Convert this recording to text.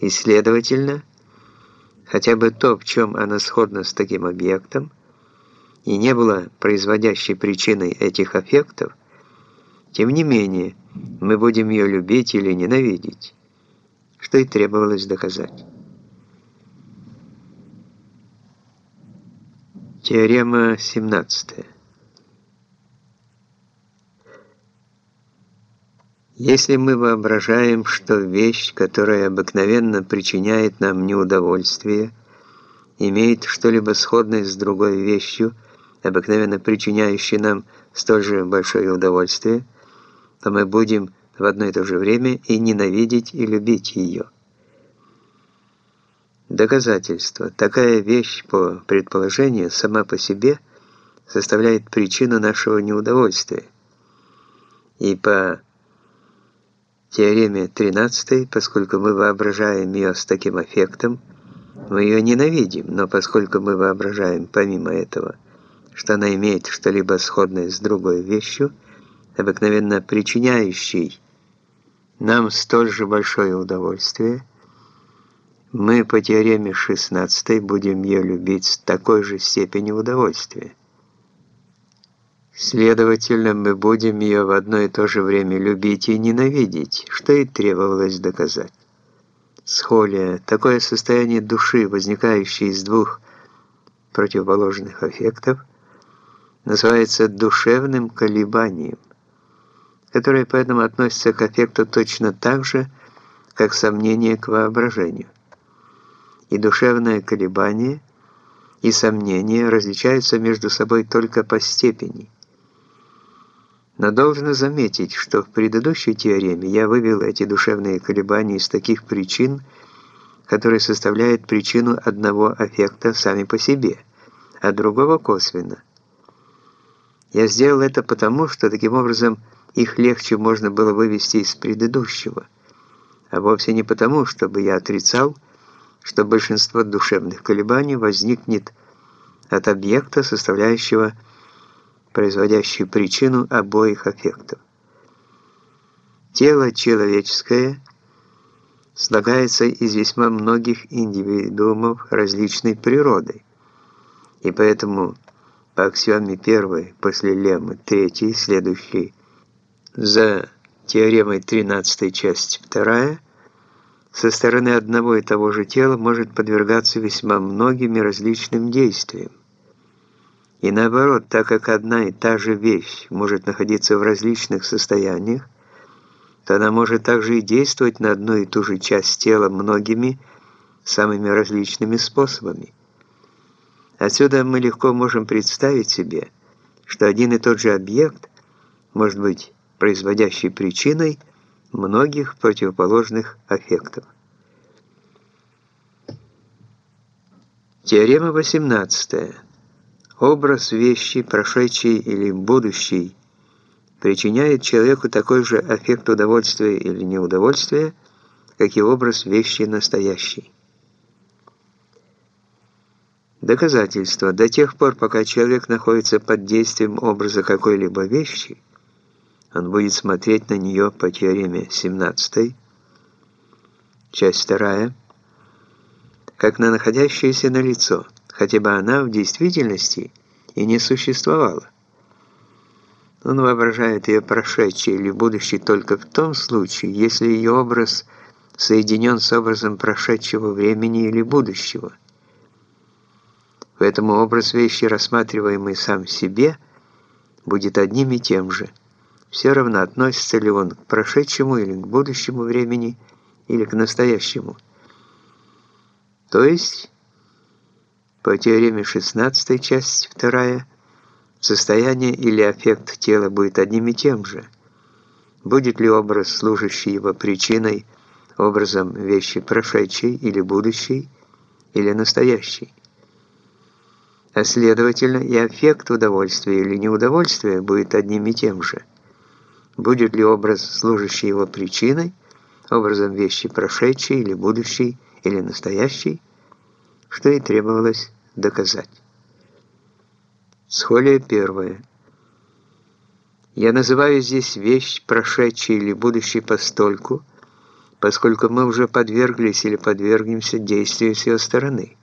И, следовательно, хотя бы то, в чем она сходна с таким объектом, и не было производящей причиной этих аффектов, тем не менее, мы будем ее любить или ненавидеть, что и требовалось доказать. Теорема 17. Если мы воображаем, что вещь, которая обыкновенно причиняет нам неудовольствие, имеет что-либо сходное с другой вещью, обыкновенно причиняющей нам столь же большое удовольствие, то мы будем в одно и то же время и ненавидеть, и любить ее. Доказательство. Такая вещь, по предположению, сама по себе составляет причину нашего неудовольствия. И по теореме 13, поскольку мы воображаем ее с таким эффектом, мы ее ненавидим, но поскольку мы воображаем помимо этого, что она имеет что-либо сходное с другой вещью, обыкновенно причиняющей нам столь же большое удовольствие – мы по теореме 16 будем ее любить с такой же степенью удовольствия. Следовательно, мы будем ее в одно и то же время любить и ненавидеть, что и требовалось доказать. Схолия – такое состояние души, возникающее из двух противоположных аффектов, называется душевным колебанием, которое поэтому относится к аффекту точно так же, как сомнение к воображению и душевное колебание, и сомнение различаются между собой только по степени. Но должно заметить, что в предыдущей теореме я вывел эти душевные колебания из таких причин, которые составляют причину одного аффекта сами по себе, а другого косвенно. Я сделал это потому, что таким образом их легче можно было вывести из предыдущего, а вовсе не потому, чтобы я отрицал, что большинство душевных колебаний возникнет от объекта, составляющего производящую причину обоих аффектов. Тело человеческое слагается из весьма многих индивидуумов различной природы, и поэтому по аксиоме первой после леммы третьей, следующей за теоремой 13 часть 2, со стороны одного и того же тела может подвергаться весьма многим и различным действиям. И наоборот, так как одна и та же вещь может находиться в различных состояниях, то она может также и действовать на одну и ту же часть тела многими, самыми различными способами. Отсюда мы легко можем представить себе, что один и тот же объект может быть производящей причиной – многих противоположных аффектов. Теорема 18. Образ вещи, прошедшей или будущей, причиняет человеку такой же аффект удовольствия или неудовольствия, как и образ вещи настоящей. Доказательство. До тех пор, пока человек находится под действием образа какой-либо вещи, он будет смотреть на нее по теореме 17, часть 2, как на находящееся на лицо, хотя бы она в действительности и не существовала. Он воображает ее прошедшее или будущее только в том случае, если ее образ соединен с образом прошедшего времени или будущего. Поэтому образ вещи, рассматриваемый сам себе, будет одним и тем же – все равно относится ли он к прошедшему или к будущему времени, или к настоящему. То есть, по теореме 16, часть 2, состояние или аффект тела будет одним и тем же. Будет ли образ, служащий его причиной, образом вещи прошедшей или будущей, или настоящей. А следовательно, и аффект удовольствия или неудовольствия будет одним и тем же. Будет ли образ, служащий его причиной, образом вещи прошедшей или будущей, или настоящей, что и требовалось доказать. Схолия первая. Я называю здесь вещь прошедшей или будущей постольку, поскольку мы уже подверглись или подвергнемся действию с ее стороны.